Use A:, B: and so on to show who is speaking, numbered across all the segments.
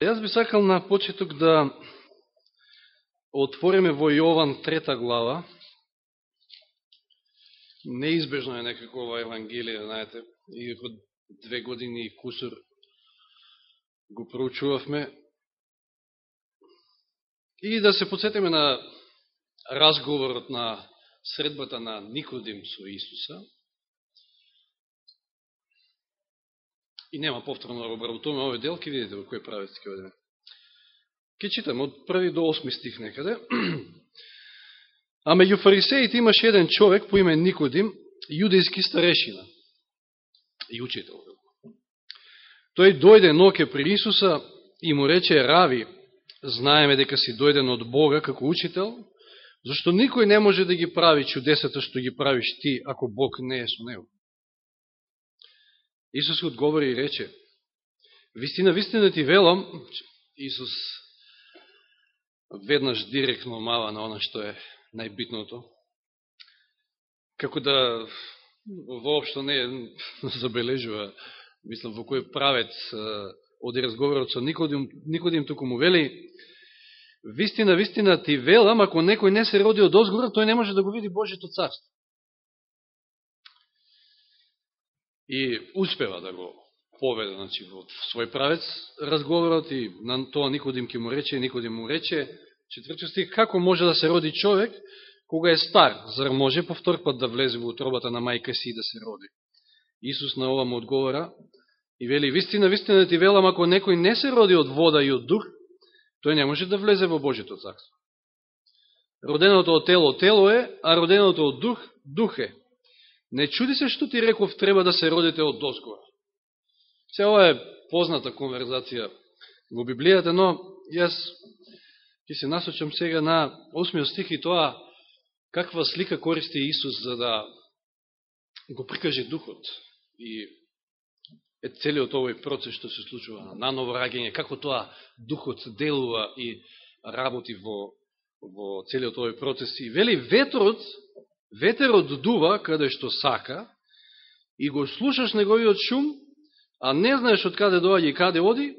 A: Јас би сакал на почеток да отвориме во Јован трета глава. Неизбежно е некако ова Евангелие, знаете, и од две години и кусор го проучувавме. И да се подсетиме на разговорот на средбата на Никодим со Исуса. И нема повторно да обработуваме овој дел, ке видите во кој правец ке одиме. Ке читам од први до осми стих некаде. А меѓу фарисеите имаше еден човек по име Никодим, јудејски старешина и учител. Тој дојде ноке при Исуса и му рече, Рави, знаеме дека си дојден од Бога како учител, зашто никој не може да ги прави чудесата што ги правиш ти, ако Бог не е со него. Исус одговори и рече, Вистина, вистина ти велам, Исус веднаш директно мава на она што е најбитното, како да воопшто не забележува, мислам, во кој правец оди разговорот со Никодим, Никодим туку му вели, вистина, вистина ти велам, ако некој не се роди од озгора, тој не може да го види Божето царство. И успева да го поведе значи, во свој правец разговорот и на тоа Никодим да ќе му рече, Никодим да му рече, четврти стих, како може да се роди човек кога е стар, зар може повтор пат да влезе во утробата на мајка си и да се роди? Исус на ова му одговора и вели, вистина, вистина ти велам, ако некој не се роди од вода и од дух, тој не може да влезе во Божито царство. Роденото од тело, тело е, а роденото од дух, дух е. Не чуди се што ти реков треба да се родите од доскора. Се ова е позната конверзација во Библијата, но јас ќе се насочам сега на 8 стих и тоа каква слика користи Исус за да го прикаже духот и е целиот овој процес што се случува на ново раѓање, како тоа духот делува и работи во, во целиот овој процес. И вели ветрот Ветерот дува каде што сака и го слушаш неговиот шум, а не знаеш од каде доаѓа и каде оди,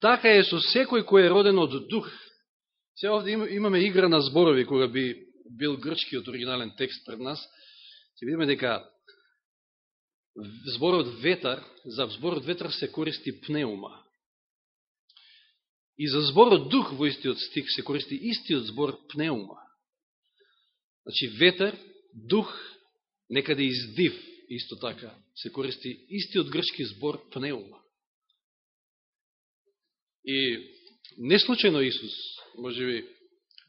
A: така е со секој кој е роден од дух. Се овде имаме игра на зборови, кога би бил грчкиот оригинален текст пред нас, ќе видиме дека зборот ветар, за зборот ветар се користи пнеума. И за зборот дух во истиот стих се користи истиот збор пнеума. Значи ветер дух, некаде издив, исто така, се користи истиот грчки збор пнеума. И неслучеено Исус, може би,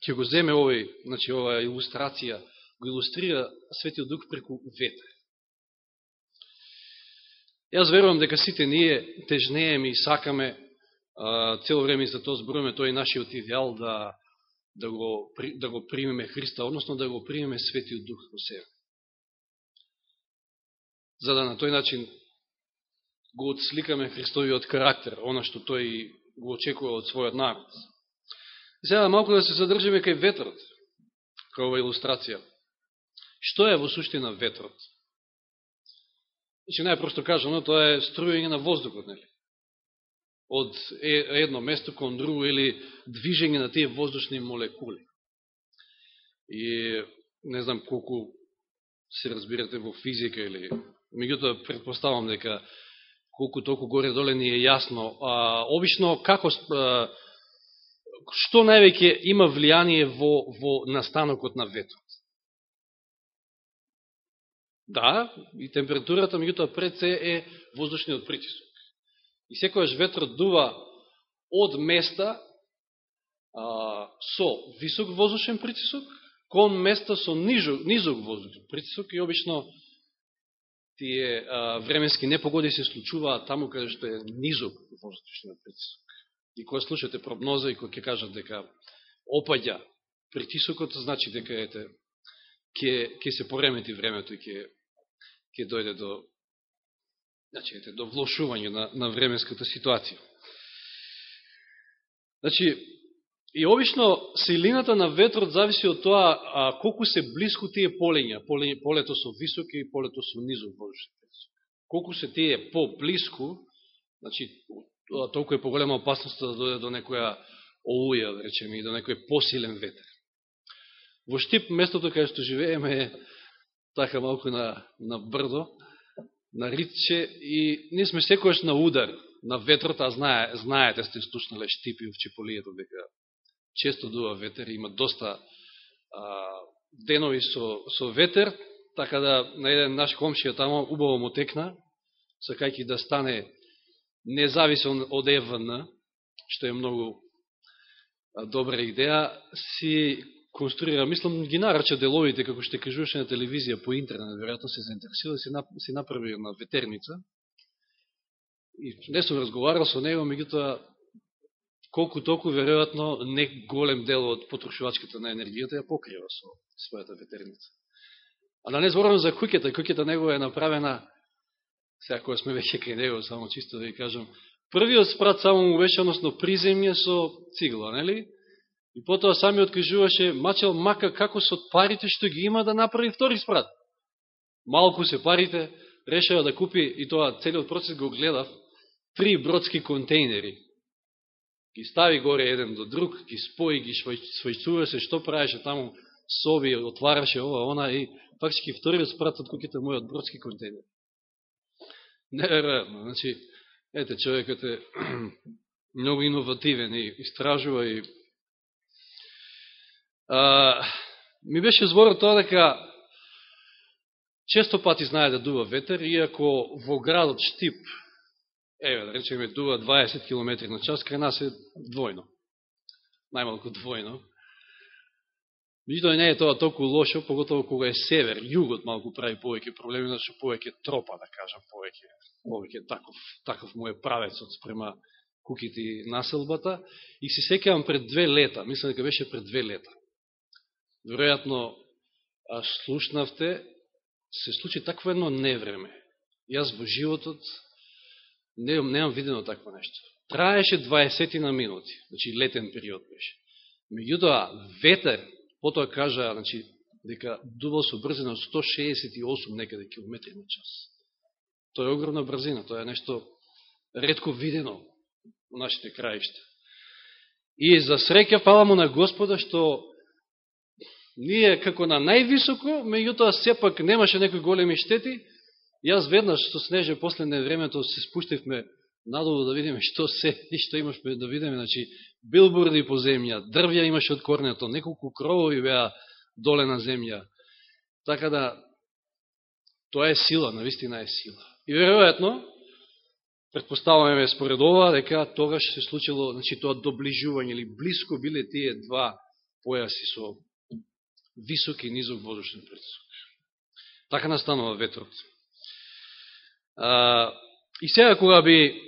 A: ќе го земе овој, значи оваа илустрација, го илустрира Светиот Дух преку ветер. Јас верувам дека сите ние тежнееме и сакаме а, цело време за тоа зборуваме, тој е нашиот идеал да да го, да го примеме Христа, односно да го примеме Светиот Дух во себе. За да на тој начин го отсликаме Христовиот карактер, она што тој го очекува од својот народ. Сега да малко да се задржиме кај ветрот, кај ова илустрација. Што е во суштина ветрот? Значи, најпросто кажано, тоа е струјање на воздухот, нели? Од едно место кон друго или движење на тие воздушни молекули. И не знам колку се разбирате во физика или меѓутоа предпоставам дека колку толку горе-доле ни е јасно. А, обично, како, а, што највеќе има влијание во, во настанокот на ветот? Да, и температурата, меѓутоа пред се е воздушниот притисок. И секојаш ветрот дува од места а, со висок воздушен притисок кон места со нижок, низок воздушен притисок и обично тие а, временски непогоди се случуваат таму каде што е низок воздушен притисок. И кога слушате прогноза и кога ќе кажат дека опаѓа притисокот, значи дека ете, ќе, ќе се поремети времето и ќе, ќе дојде до Значи, ете, до влошување на, на временската ситуација. Значи, и обично силината на ветрот зависи од тоа а, колку се близко тие полења, полето со високи и полето со низок воздушен Колку се тие по-близко, значи, толку е поголема опасност да дојде до некоја олуја, да речеме, и до некој посилен ветер. Во Штип, местото кај што живееме е така малку на, на брдо, на и ние сме секојаш на удар на ветрот, а знае, знаете сте стушнале Штипи в Чиполијето, дека често дува ветер, има доста а, денови со, со ветер, така да на еден наш комшија тамо убаво му текна, сакајќи да стане независен од ЕВН, што е многу добра идеја, си конструира, мислам, ги нарача деловите, како што кажуваше на телевизија по интернет, веројатно се заинтересува, се направи на ветерница. И не сум разговарал со него, меѓутоа, колку толку, веројатно, не голем дел од потрошувачката на енергијата ја покрива со својата ветерница. А да не зборам за куќата, куќата него е направена, сега која сме веќе кај него, само чисто да ви кажам, првиот спрат само му беше, односно приземје со цигла, нели? И потоа сами откажуваше, мачел мака како со парите што ги има да направи втори спрат. Малку се парите, решава да купи, и тоа целиот процес го гледав, три бродски контейнери. Ги стави горе еден до друг, ги спои, ги својцуваше, што правеше таму, соби, отвараше ова, она и фактички вториот спрат од куките мојот бродски контейнер. Неверојатно. Значи, ете, човекот е многу иновативен и истражува и а, ми беше зборот тоа дека често пати знае да дува ветер, иако во градот Штип, еве, да речеме, дува 20 км на час, кај нас е двојно. Најмалко двојно. Меѓутоа не е тоа толку лошо, поготово кога е север, југот малку прави повеќе проблеми, зашто повеќе тропа, да кажам, повеќе, повеќе таков, таков му е правецот спрема куките и населбата. И се секавам пред две лета, мислам дека беше пред две лета. Веројатно, слушнавте, се случи такво едно невреме. Јас во животот не, немам видено такво нешто. Траеше 20 на минути, значи летен период беше. Меѓутоа, ветер Потоа кажа, значи, дека дувал со брзина од 168 некаде километри на час. Тоа е огромна брзина, тоа е нешто редко видено во нашите краишта. И за среќа фала му на Господа што ние како на највисоко, меѓутоа сепак немаше некои големи штети. Јас веднаш со снеже последне времето се спуштивме надолу да видиме што се и што имашме да видиме, значи билборди по земја, дрвја имаше од корнето, неколку кровови беа доле на земја. Така да, тоа е сила, навистина е сила. И веројатно, предпоставаме според ова, дека тогаш се случило, значи тоа доближување или близко биле тие два појаси со висок и низок воздушен притисок. Така настанува ветрот. А, и сега кога би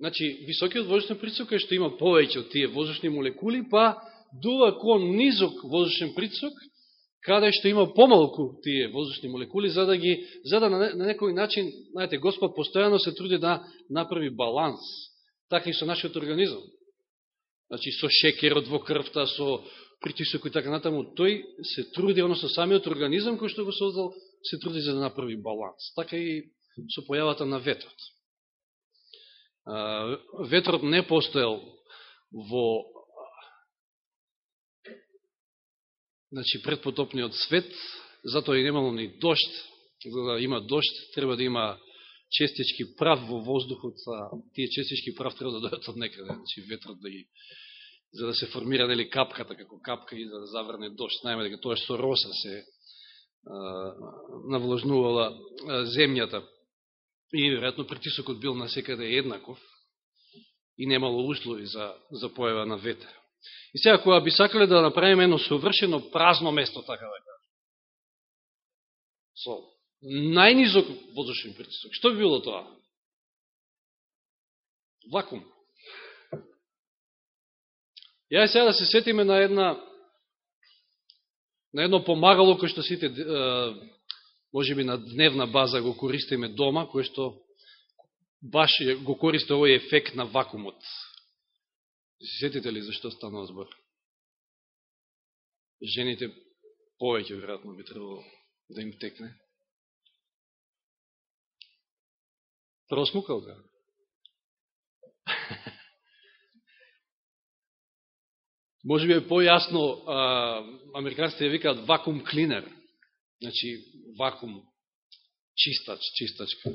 A: Значи, високиот воздушен притисок е што има повеќе од тие воздушни молекули, па дува кон низок воздушен притисок, каде што има помалку тие воздушни молекули, за да ги, за да на, на некој начин, знаете, Господ постојано се труди да направи баланс, така и со нашиот организам. Значи, со шекерот во крвта, со притисок и така натаму, тој се труди, односно самиот организам кој што го создал, се труди за да направи баланс. Така и со појавата на ветрот. ветрот не постоел во значи, предпотопниот свет, затоа и немало ни дошт. За да има дошт, треба да има честички прав во воздухот, а тие честички прав треба да дојат од некаде, значи ветрот да ги за да се формира нели капката како капка и за да заврне дошт. Знаеме дека тоа што роса се а, навлажнувала а, земјата. И веројатно притисокот бил на секаде еднаков и немало услови за, за појава на ветер. И сега, кога би сакале да направиме едно совршено празно место, така да кажем, со најнизок воздушен притисок, што би било тоа? Вакуум. Ја сега да се сетиме на една на едно помагало кој што сите може би на дневна база го користиме дома, кој што баш го користи овој ефект на вакуумот. Се сетите ли зашто станува збор? Жените повеќе, веројатно би требало да им текне. Просмукалка. Може би е појасно, американците ја викаат вакуум клинер. Значи, вакуум, чистач, чистачка.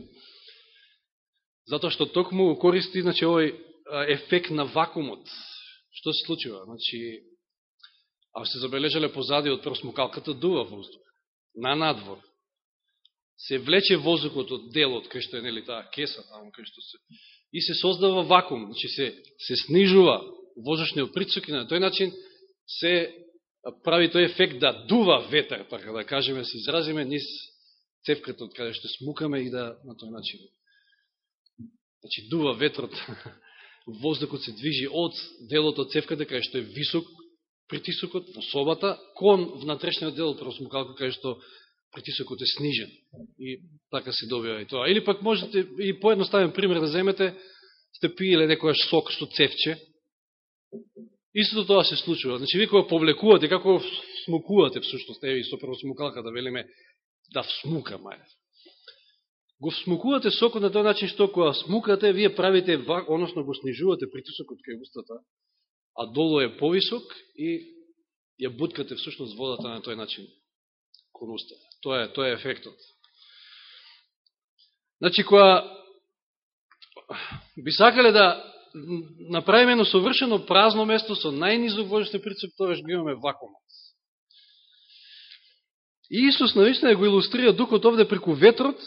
A: Затоа што токму користи, значи, овој ефект на вакуумот. Што се случува? Значи, ако се забележале позади од просмокалката дува воздух. На надвор. Се влече воздухот од делот, кај што е, нели, таа кеса, таму, кај што се... И се создава вакуум, значи се, се снижува воздушниот притисок и на тој начин се прави тој ефект да дува ветер, така да кажеме, да се изразиме низ цевката од каде што смукаме и да на тој начин. Значи, дува ветрот, воздухот се движи од делот од цевката, каде што е висок притисокот во собата, кон внатрешниот дел од просмукалка, каде што притисокот е снижен. И така се добива и тоа. Или пак можете, и поедноставен пример да земете, сте пиеле некојаш сок со цевче, Истото тоа се случува. Значи, ви кога повлекувате, како смукувате всушност, еви, со прво да велиме, да всмукаме. Го всмукувате сокот на тој начин што кога смукате, вие правите, односно го снижувате притисокот кај устата, а долу е повисок и ја буткате всушност водата на тој начин кон устата. Тоа е, тоа е ефектот. Значи, кога би сакале да направиме едно совршено празно место со најнизок воздушен принцип, тоа го имаме вакуумот. И Исус наистина го илустрира духот овде преку ветрот,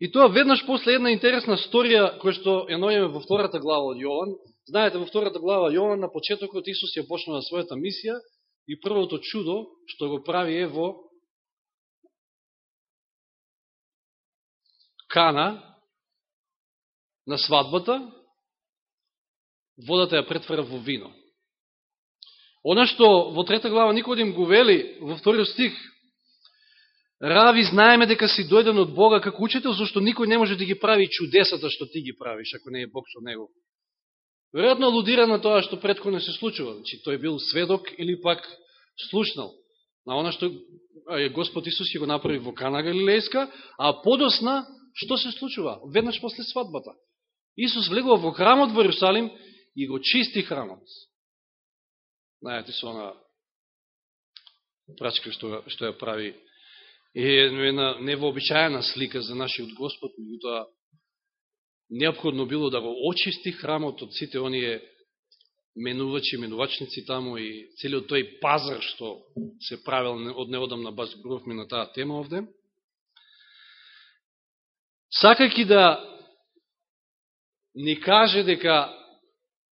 A: и тоа веднаш после една интересна сторија која што ја наоѓаме во втората глава од Јован. Знаете, во втората глава Јован на почетокот Исус ја почнува својата мисија и првото чудо што го прави е во Кана на свадбата, водата ја претвара во вино. Она што во трета глава Никодим да го вели во вториот стих, Рави, знаеме дека си дојден од Бога како учител, зашто никој не може да ги прави чудесата што ти ги правиш, ако не е Бог со него. Веројатно алудира на тоа што предходно се случува. Значи, тој бил сведок или пак слушнал на она што Господ Исус ќе го направи во Кана Галилејска, а подосна, што се случува? Веднаш после свадбата. Исус влегува во храмот во Иерусалим и го чисти храмот. Знаете со она прачка што, што ја прави е една невообичаена слика за нашиот Господ, меѓутоа необходно било да го очисти храмот од сите оние менувачи, менувачници таму и целиот тој пазар што се правил од неодамна баз на таа тема овде. Сакајќи да ни каже дека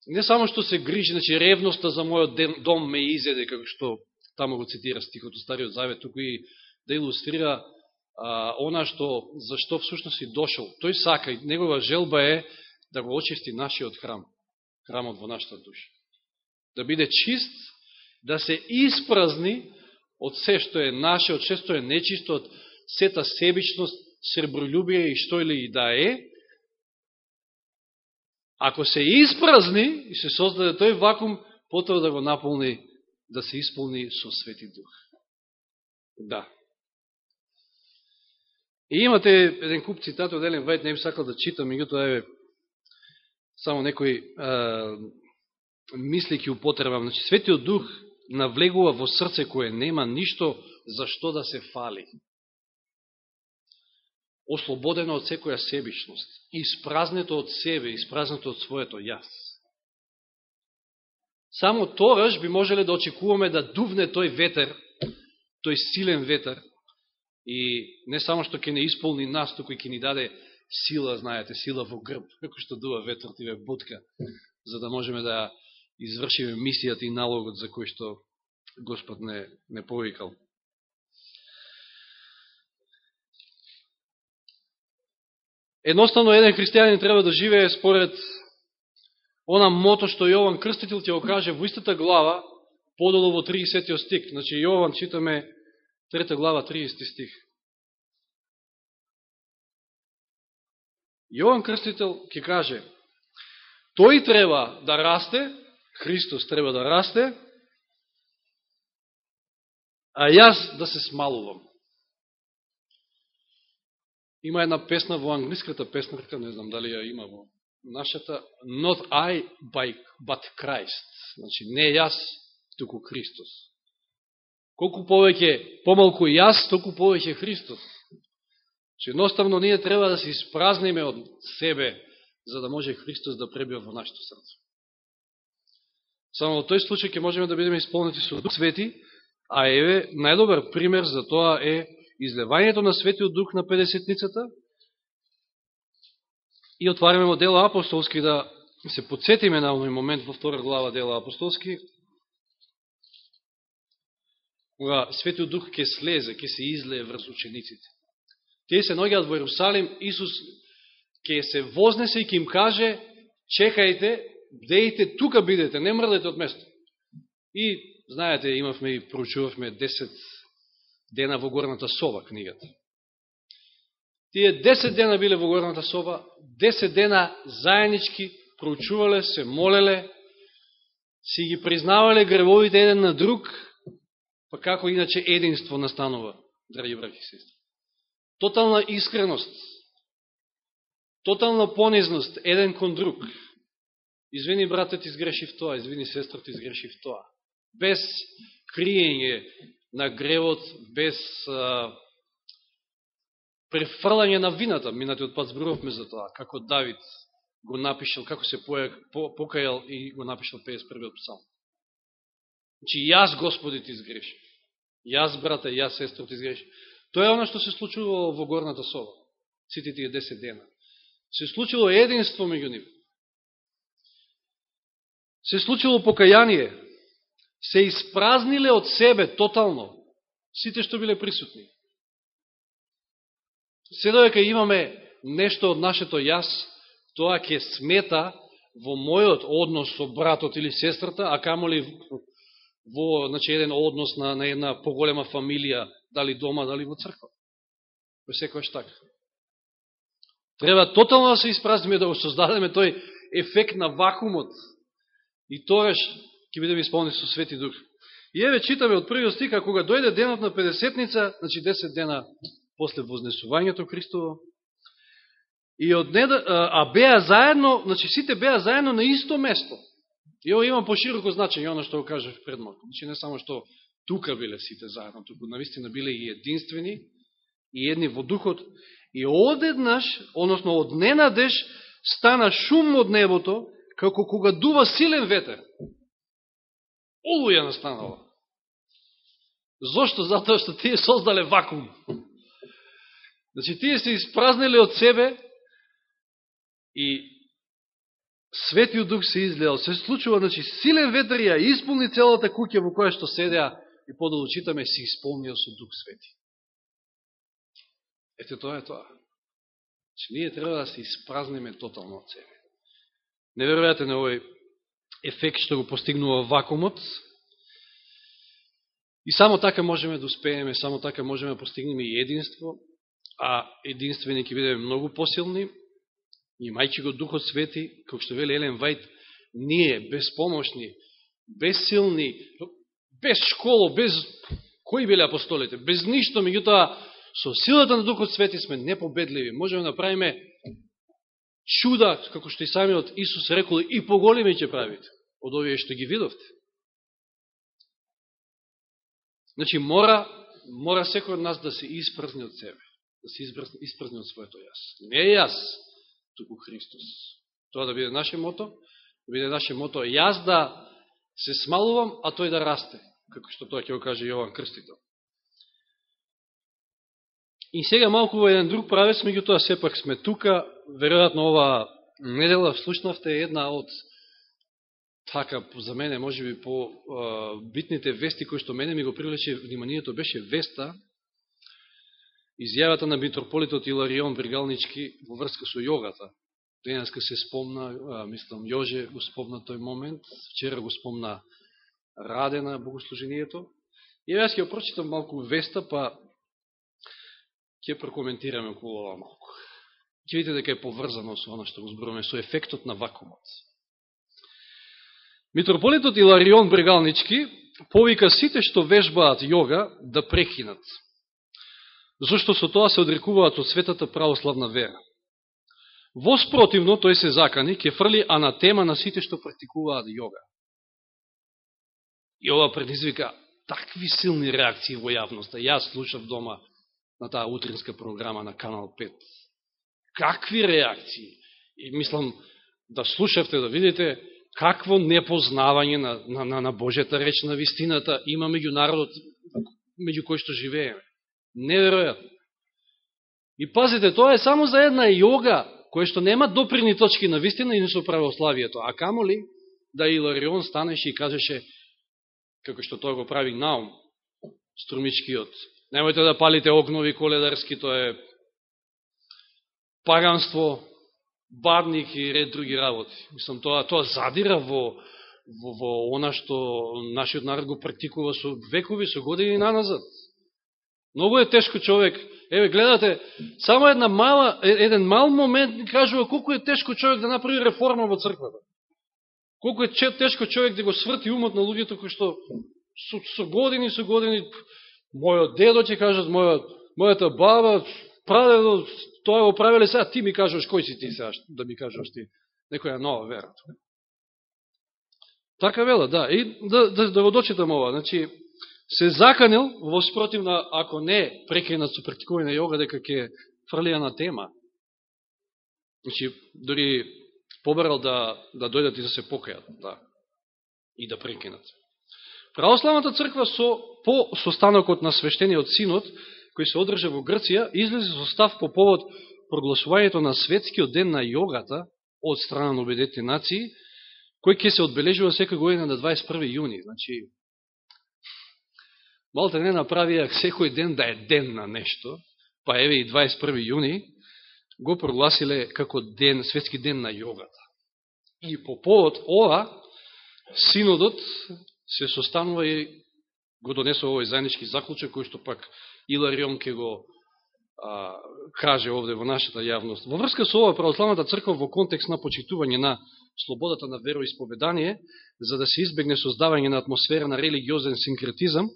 A: не само што се грижи, значи ревноста за мојот дом ме изеде, како што тамо го цитира стихот од Стариот Завет, туку и да илустрира а, она што, зашто всушност и дошол. Тој сака, и негова желба е да го очисти нашиот храм, храмот во нашата душа. Да биде чист, да се испразни од се што е наше, од се што е нечисто, од сета себичност, сребролюбие и што или и да е, Ако се испразни и се создаде тој вакуум, потреба да го наполни, да се исполни со Свети Дух. Да. И имате еден куп цитат од Елен Вајд, не би сакал да читам, меѓутоа е само некои мисли ки употребам. Значи, Светиот Дух навлегува во срце кое нема ништо за што да се фали ослободено од секоја себичност, испразнето од себе, испразнето од своето јас. Само тораш би можеле да очекуваме да дувне тој ветер, тој силен ветер, и не само што ќе не исполни нас, току и ќе ни даде сила, знаете, сила во грб, како што дува ветер, ти ве будка, за да можеме да извршиме мисијата и налогот за кој што Господ не, не повикал. Едноставно, еден христијанин треба да живее според она мото што Јован Крстител ќе го каже во истата глава, подолу во 30 стих. Значи, Јован читаме 3 глава, 30 стих. Јован Крстител ќе каже, тој треба да расте, Христос треба да расте, а јас да се смалувам. Има една песна во англиската песнарка, така не знам дали ја има во нашата, Not I, but Christ. Значи, не јас, туку Христос. Колку повеќе, помалку јас, толку повеќе Христос. Че едноставно ние треба да се испразниме од себе, за да може Христос да пребива во нашето срце. Само во тој случај ќе можеме да бидеме исполнети со Дух Свети, а еве, најдобар пример за тоа е излевањето на Светиот Дух на Педесетницата и отвараме во дела апостолски да се подсетиме на овој момент во втора глава дела апостолски, кога Светиот Дух ќе слезе, ќе се излее врз учениците. Тие се ноѓаат во Иерусалим, Исус ќе се вознесе и ќе им каже, чекајте, дејте, тука бидете, не мрдете од место. И, знаете, имавме и проучувавме 10 дена во горната соба книгата. Тие 10 дена биле во горната соба, 10 дена заеднички проучувале, се молеле, си ги признавале гревовите еден на друг, па како иначе единство настанува, драги браки и сестри. Тотална искреност, тотална понизност еден кон друг. Извини, братот, изгрешив тоа, извини, сестрот, изгрешив тоа. Без криење на гревот, без а, префрлање на вината. Минатиот пат зборувавме за тоа, како Давид го напишал, како се покајал и го напишал 51 псалм. Значи, јас, Господи, ти изгрешив. Јас, брате, јас, сестрот, изгрешив. Тоа е оно што се случувало во горната сова, сите тие 10 дена се случило единство меѓу нив. Се случило покаяние. Се испразниле од себе тотално сите што биле присутни. Се доека имаме нешто од нашето јас, тоа ќе смета во мојот однос со братот или сестрата, а камоли во значи, еден однос на, на една поголема фамилија, дали дома, дали во црква. Во секојаш така. Треба тотално да се испразниме, да го создадеме тој ефект на вакуумот. И тоаш ќе бидеме исполнени со Свети Дух. И еве читаме од првиот стих, кога дојде денот на 50-ница, значи 10 дена после вознесувањето Христово, и од неда, а беа заедно, значи сите беа заедно на исто место. И ово има пошироко значење, оно што го кажав предмалку. Значи не само што тука биле сите заедно, туку навистина биле и единствени, и едни во духот, И одеднаш, односно од ненадеж, стана шум од небото, како кога дува силен ветер. Олуја настанала. Зошто? Затоа што тие создале вакуум. Значи, тие се испразнили од себе и Светиот Дух се излеал. Се случува, значи, силен ветер ја исполни целата куќа во која што седеа и подолу читаме, се исполнија со Дух Свети. Ете, тоа е тоа. Значи, ние треба да се испразниме тотално од себе. Не верувате на овој ефект што го постигнува вакуумот. И само така можеме да успееме, само така можеме да постигнеме и единство, а единствени ќе бидеме многу посилни, и мајчи го Духот Свети, како што вели Елен Вајт, ние, безпомошни, безсилни, без школо, без... Кои биле апостолите? Без ништо, меѓутоа, со силата на Духот Свети сме непобедливи. Можеме да направиме чуда, како што и самиот Исус рекол, и поголеми ќе правите од овие што ги видовте. Значи, мора, мора секој од нас да се испразни од себе, да се испразни од своето јас. Не јас, туку Христос. Тоа да биде наше мото, да биде наше мото јас да се смалувам, а тој да расте, како што тоа ќе го каже Јован Крстител. И сега малку во еден друг правец, меѓутоа сепак сме тука, веројатно ова недела слушнавте една од така за мене можеби по а, битните вести кои што мене ми го привлече вниманието беше веста изјавата на митрополитот Иларион Бригалнички во врска со јогата. Денеска се спомна, а, мислам, Јоже го спомна тој момент, вчера го спомна Раде на богослужението. И јас ќе прочитам малку веста, па ќе прокоментираме околу ова малку. Ќе видите дека е поврзано со она што го зборуваме, со ефектот на вакуумот. Митрополитот Иларион Брегалнички повика сите што вежбаат јога да прекинат, зашто со тоа се одрекуваат од светата православна вера. Воспротивно, тој се закани, ќе фрли анатема на сите што практикуваат јога. И ова предизвика такви силни реакции во јавноста. Јас слушав дома на таа утринска програма на Канал 5. Какви реакции? И мислам да слушавте, да видите какво непознавање на, на, на, на Божјата реч на вистината има меѓу народот меѓу кој што живееме. Неверојатно. И пазите, тоа е само за една јога, која што нема доприни точки на вистина и со православието. А камо ли да Иларион станеше и кажеше, како што тоа го прави Наум, струмичкиот, немојте да палите огнови коледарски, тоа е паганство, бадник и ред други работи. Мислам, тоа, тоа задира во, во, во она што нашиот народ го практикува со векови, со години наназад. Многу е тешко човек. Еве, гледате, само една мала, еден мал момент ни кажува колку е тешко човек да направи реформа во црквата. Колку е тешко човек да го сврти умот на луѓето кои што со, со години, со години, мојот дедо ќе кажат, мојот, мојата баба, прадедо, тоа го правиле сега, ти ми кажеш, кој си ти сега, да ми кажеш ти, некоја нова вера. Така вела, да, и да, да, да го дочитам ова, значи, се заканил во спротив на, ако не прекинат со практикување на йога, дека ќе фрлија на тема. Значи, дори побарал да, да дојдат и да се покајат, да, и да прекинат. Православната црква со, по состанокот на свештениот синод кој се одржа во Грција, излезе со став по повод прогласувањето на светскиот ден на јогата од страна на обедетни нации, кој ќе се одбележува секој година на 21. јуни. Значи, малте не направија секој ден да е ден на нешто, па еве и 21. јуни, го прогласиле како ден, светски ден на јогата. И по повод ова, синодот се состанува и го донесува овој заеднички заклучок, кој што пак Иларион ке го а, каже овде во нашата јавност. Во врска со ова, православната црква во контекст на почитување на слободата на вероисповедание, за да се избегне создавање на атмосфера на религиозен синкретизам,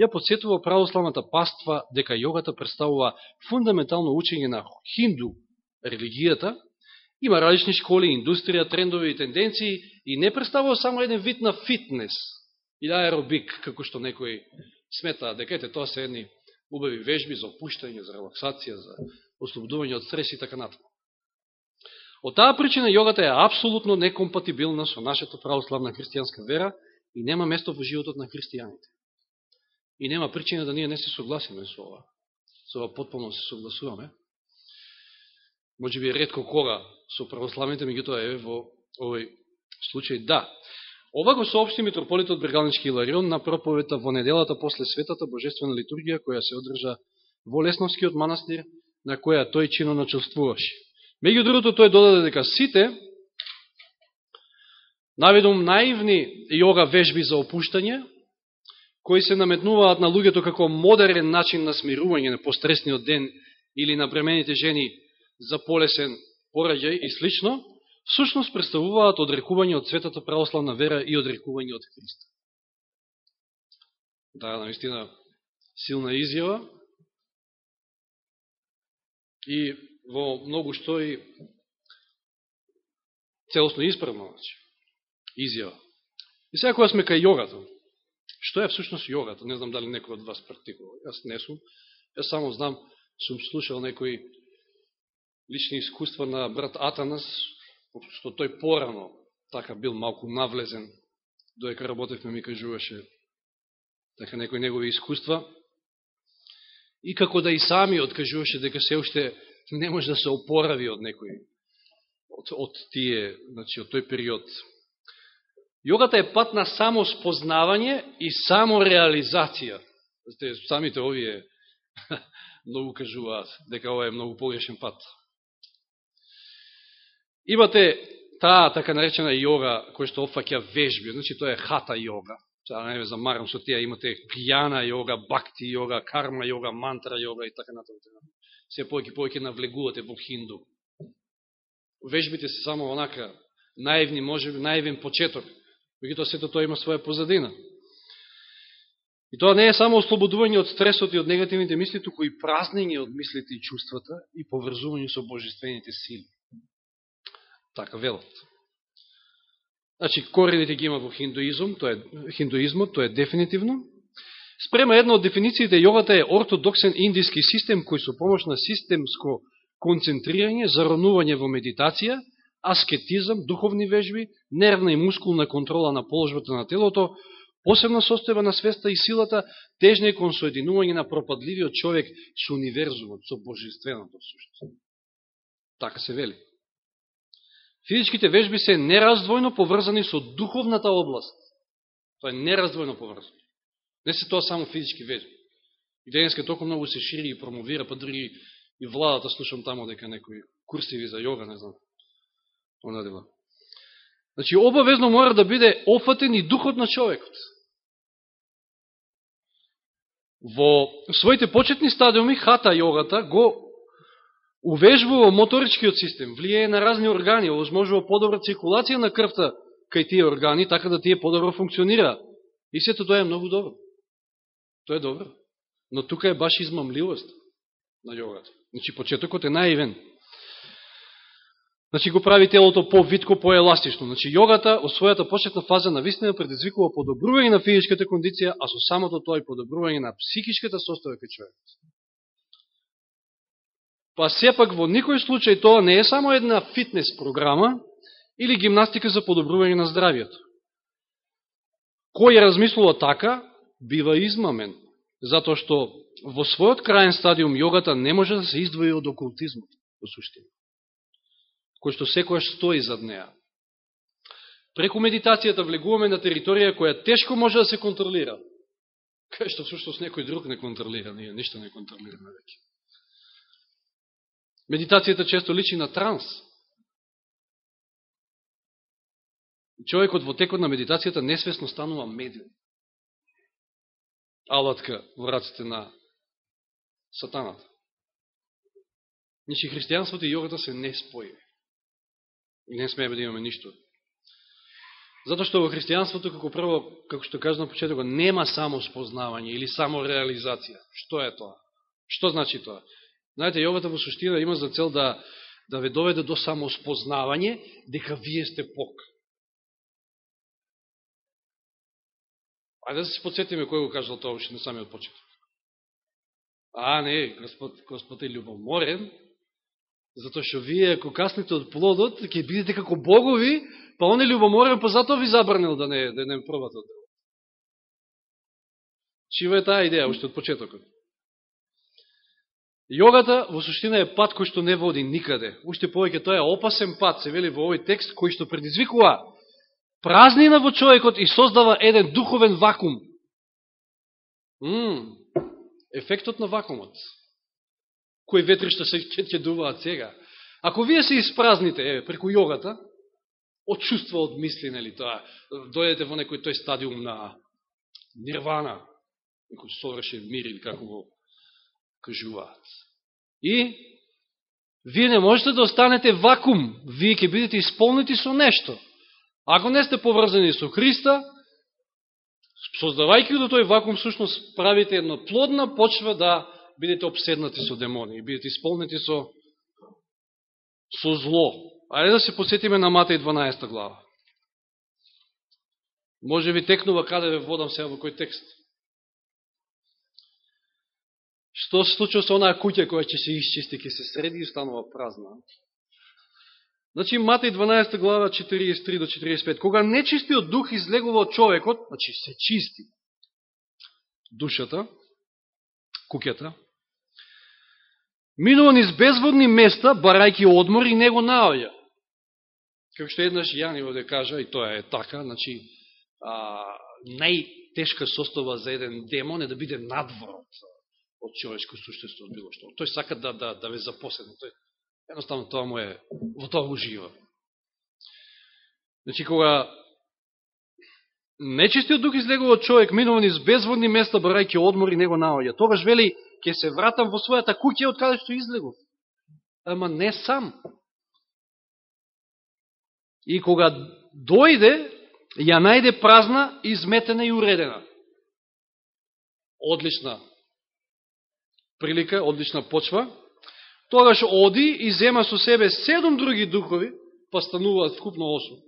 A: ја подсетува православната паства дека јогата представува фундаментално учење на хинду религијата, има различни школи, индустрија, трендови и тенденции и не представува само еден вид на фитнес И да е аеробик, како што некои сметаа дека ете тоа се едни убави вежби за опуштање, за релаксација, за ослободување од стрес и така натаму. Од таа причина јогата е апсолутно некомпатибилна со нашата православна христијанска вера и нема место во животот на христијаните. И нема причина да ние не се согласиме со ова. Со ова потполно се согласуваме. Може би редко кога со православните, меѓутоа е во овој случај да. Ова го сообщи митрополитот Бергалнички Иларион на проповета во неделата после светата божествена литургија која се одржа во Лесновскиот манастир, на која тој чино начувствуваше. Меѓу другото, тој додаде дека сите наведом наивни јога вежби за опуштање, кои се наметнуваат на луѓето како модерен начин на смирување на постресниот ден или на бремените жени за полесен пораѓај и слично, сушност представуваат одрекување од светата православна вера и одрекување од Христа. Да, наистина, силна изјава. И во многу што и целосно исправно, значи, изјава. И сега кога сме кај јогата, што е всушност јогата? Не знам дали некој од вас практикува. Јас не сум. Јас само знам, сум слушал некои лични искуства на брат Атанас, што тој порано така бил малку навлезен, доека работевме ми кажуваше така некои негови искуства, и како да и сами откажуваше дека се уште не може да се опорави од некои од, од тие, значи од тој период. Јогата е пат на само спознавање и само реализација. Самите овие многу кажуваат дека ова е многу погрешен пат. Имате таа така наречена йога која што опфаќа вежби, значи тоа е хата йога. Сега не ве замарам со тие, имате пијана йога, бакти йога, карма йога, мантра йога и така натаму. Така се повеќе повеќе навлегувате во хинду. Вежбите се само онака наивни, може би наивен почеток. Меѓутоа сето тоа има своја позадина. И тоа не е само ослободување од стресот и од негативните мисли, туку и празнење од мислите и чувствата и поврзување со божествените сили. Така велат. Значи, корените ги има во хиндуизм, тоа е, хиндуизмот, тоа е дефинитивно. Спрема една од дефинициите, јогата е ортодоксен индиски систем кој со помош на системско концентрирање, заронување во медитација, аскетизам, духовни вежби, нервна и мускулна контрола на положбата на телото, посебна состојба на свеста и силата, тежне кон соединување на пропадливиот човек со универзумот, со божественото сушто. Така се вели. Физичките вежби се нераздвојно поврзани со духовната област. Тоа е нераздвојно поврзано. Не се тоа само физички вежби. И денеска толку многу се шири и промовира, па дори и владата слушам тамо дека некои курсиви за јога, не знам, онадила. Значи, обавезно мора да биде офатен и духот на човекот. Во своите почетни стадиуми, хата јогата го увежбува моторичкиот систем, влијае на разни органи, овозможува подобра циркулација на крвта кај тие органи, така да тие подобро функционира. И сето тоа е многу добро. Тоа е добро. Но тука е баш измамливост на јогата. Значи, почетокот е наивен. Значи, го прави телото по-витко, по-еластично. Значи, јогата, од својата почетна фаза на вистина, предизвикува подобрување на физичката кондиција, а со самото тоа и подобрување на психичката состојба кај човекот. Па сепак во никој случај тоа не е само една фитнес програма или гимнастика за подобрување на здравието. Кој размислува така, бива измамен, затоа што во својот крајен стадиум јогата не може да се издвои од окултизмот, во суштина, кој што секојаш стои зад неа. Преку медитацијата влегуваме на територија која тешко може да се контролира. Кај што всушност некој друг не контролира, ние ништо не контролираме веќе. Медитацијата често личи на транс. Човекот во текот на медитацијата несвесно станува медиум. Алатка во раците на сатаната. Значи, христијанството и јогата се не споиви. И не смееме да имаме ништо. Зато што во христијанството, како прво, како што кажа на почетокот, нема само спознавање или само реализација. Што е тоа? Што значи тоа? Знаете, јогата во суштина има за цел да, да ве доведе до самоспознавање дека вие сте Бог. Ајде да се подсетиме кој го кажал тоа уште на самиот почеток. А, не, Господ, Господ е любоморен, затоа што вие, ако касните од плодот, ќе бидете како богови, па он е любоморен, па затоа ви забранил да не, да не пробате од дрвото. Чива е таа идеја, уште од почетокот? Јогата во суштина е пат кој што не води никаде. Уште повеќе тоа е опасен пат, се вели во овој текст, кој што предизвикува празнина во човекот и создава еден духовен вакуум. Мм, ефектот на вакуумот. Кој ветришта се ќе дуваат сега. Ако вие се испразните е, преку јогата, од чувства, од мисли, нели, тоа, дојдете во некој тој стадиум на нирвана, некој совршен мир или како го кажуваат. И вие не можете да останете вакуум, вие ќе бидете исполнети со нешто. Ако не сте поврзани со Христа, создавајќи до тој вакуум, сушност правите едно плодна почва да бидете обседнати со демони и бидете исполнети со, со зло. Ајде да се посетиме на Матеј 12 глава. Може ви текнува каде ве водам сега во кој текст. Што се случува со онаа куќа која ќе се исчисти, ќе се среди и станува празна? Значи, Матеј 12 глава 43 до 45. Кога нечистиот дух излегува од човекот, значи се чисти душата, куќата, минува низ безводни места, барајки одмор и него наоѓа. Како што еднаш Јани овде кажа, и тоа е така, значи, а, најтешка состава за еден демон е да биде надворот од човечко суштество, од било што. Тој сака да, да, да ве запоседне. Тој, едноставно тоа му е, во тоа ужива. Значи, кога нечистиот дух излегува од човек, минува низ безводни места, барајќи одмори, него наоѓа. Тогаш вели, ќе се вратам во својата куќа од каде што излегов. Ама не сам. И кога дојде, ја најде празна, изметена и уредена. Одлична прилика, одлична почва, тогаш оди и зема со себе седом други духови, па стануваат вкупно осум.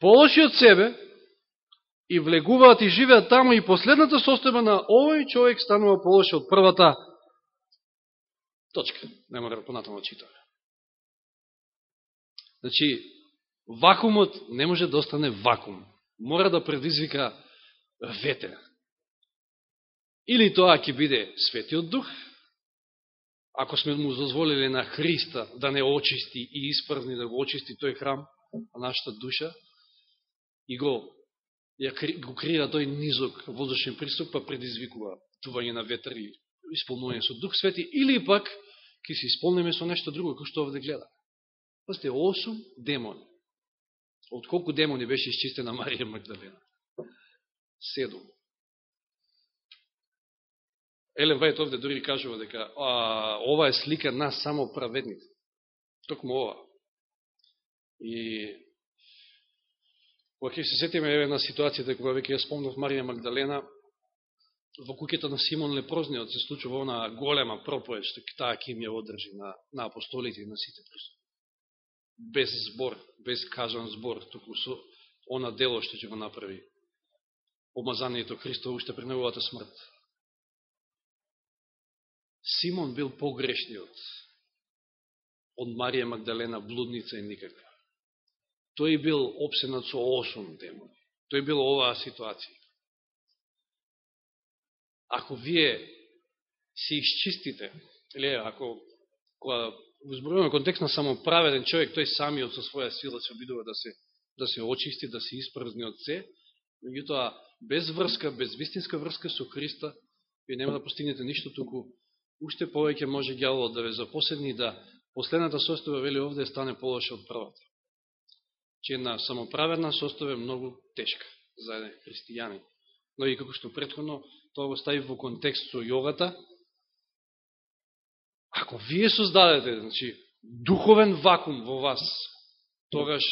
A: Полоши од себе и влегуваат и живеат таму и последната состојба на овој човек станува полоши од првата точка. Не може да понатаму читаме. Значи, вакуумот не може да остане вакуум. Мора да предизвика ветер. Или тоа ќе биде светиот дух, ако сме му дозволили на Христа да не очисти и испразни, да го очисти тој храм, нашата душа, и го, ја, го крија тој низок воздушен приступ, па предизвикува тување на ветер и исполнување со Дух Свети, или пак ќе се исполниме со нешто друго, кој што овде гледа. Пасте, осум демони. Од колку демони беше изчистена Марија Магдалена? Седом. Елен Вајт овде дори кажува дека а, ова е слика на само праведните. Токму ова. И кога ќе се сетиме еве на ситуацијата кога веќе ја спомнав Марија Магдалена, во куќето на Симон Лепрозниот се случува она голема проповед што таа ќе ја одржи на, на апостолите и на сите присутни. Без збор, без кажан збор, туку со она дело што ќе го направи помазанието Христово уште при неговата смрт. Симон бил погрешниот од Марија Магдалена, блудница и никаква. Тој бил обсенат со осум демони. Тој бил оваа ситуација. Ако вие се изчистите, или ако кога зборуваме контекст на самоправеден човек, тој самиот со своја сила се обидува да се, да се очисти, да се испразни од се, меѓутоа без врска, без вистинска врска со Христа, вие нема да постигнете ништо, туку уште повеќе може гјаволот да ве запоседни да последната состојба, вели овде, стане полоша од првата че една самоправедна состојба е многу тешка за еден христијанин. Но и како што предходно, тоа го стави во контекст со јогата. Ако вие создадете значи, духовен вакуум во вас, тогаш,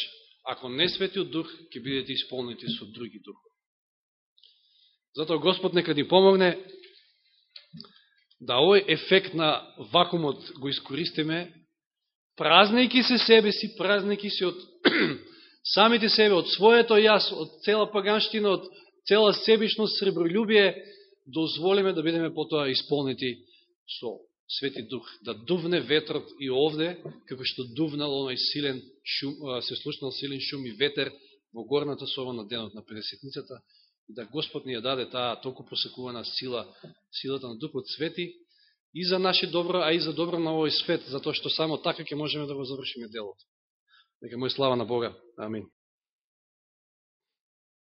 A: ако не светиот дух, ќе бидете исполнети со други духови. Затоа Господ нека ни помогне да овој ефект на вакуумот го искористиме, празнејки се себе си, празнејки се од самите себе, од своето јас, од цела паганштина, од цела себишност, сребролюбие, дозволиме да бидеме потоа исполнети со Свети Дух, да дувне ветрот и овде, како што дувнал оној силен шум, се слушнал силен шум и ветер во горната сова на денот на Педесетницата, и да Господ ни ја даде таа толку посекувана сила, силата на Духот Свети, и за наше добро, а и за добро на овој свет, затоа што само така ќе можеме да го завршиме делот. Нека му е слава на Бога. Амин.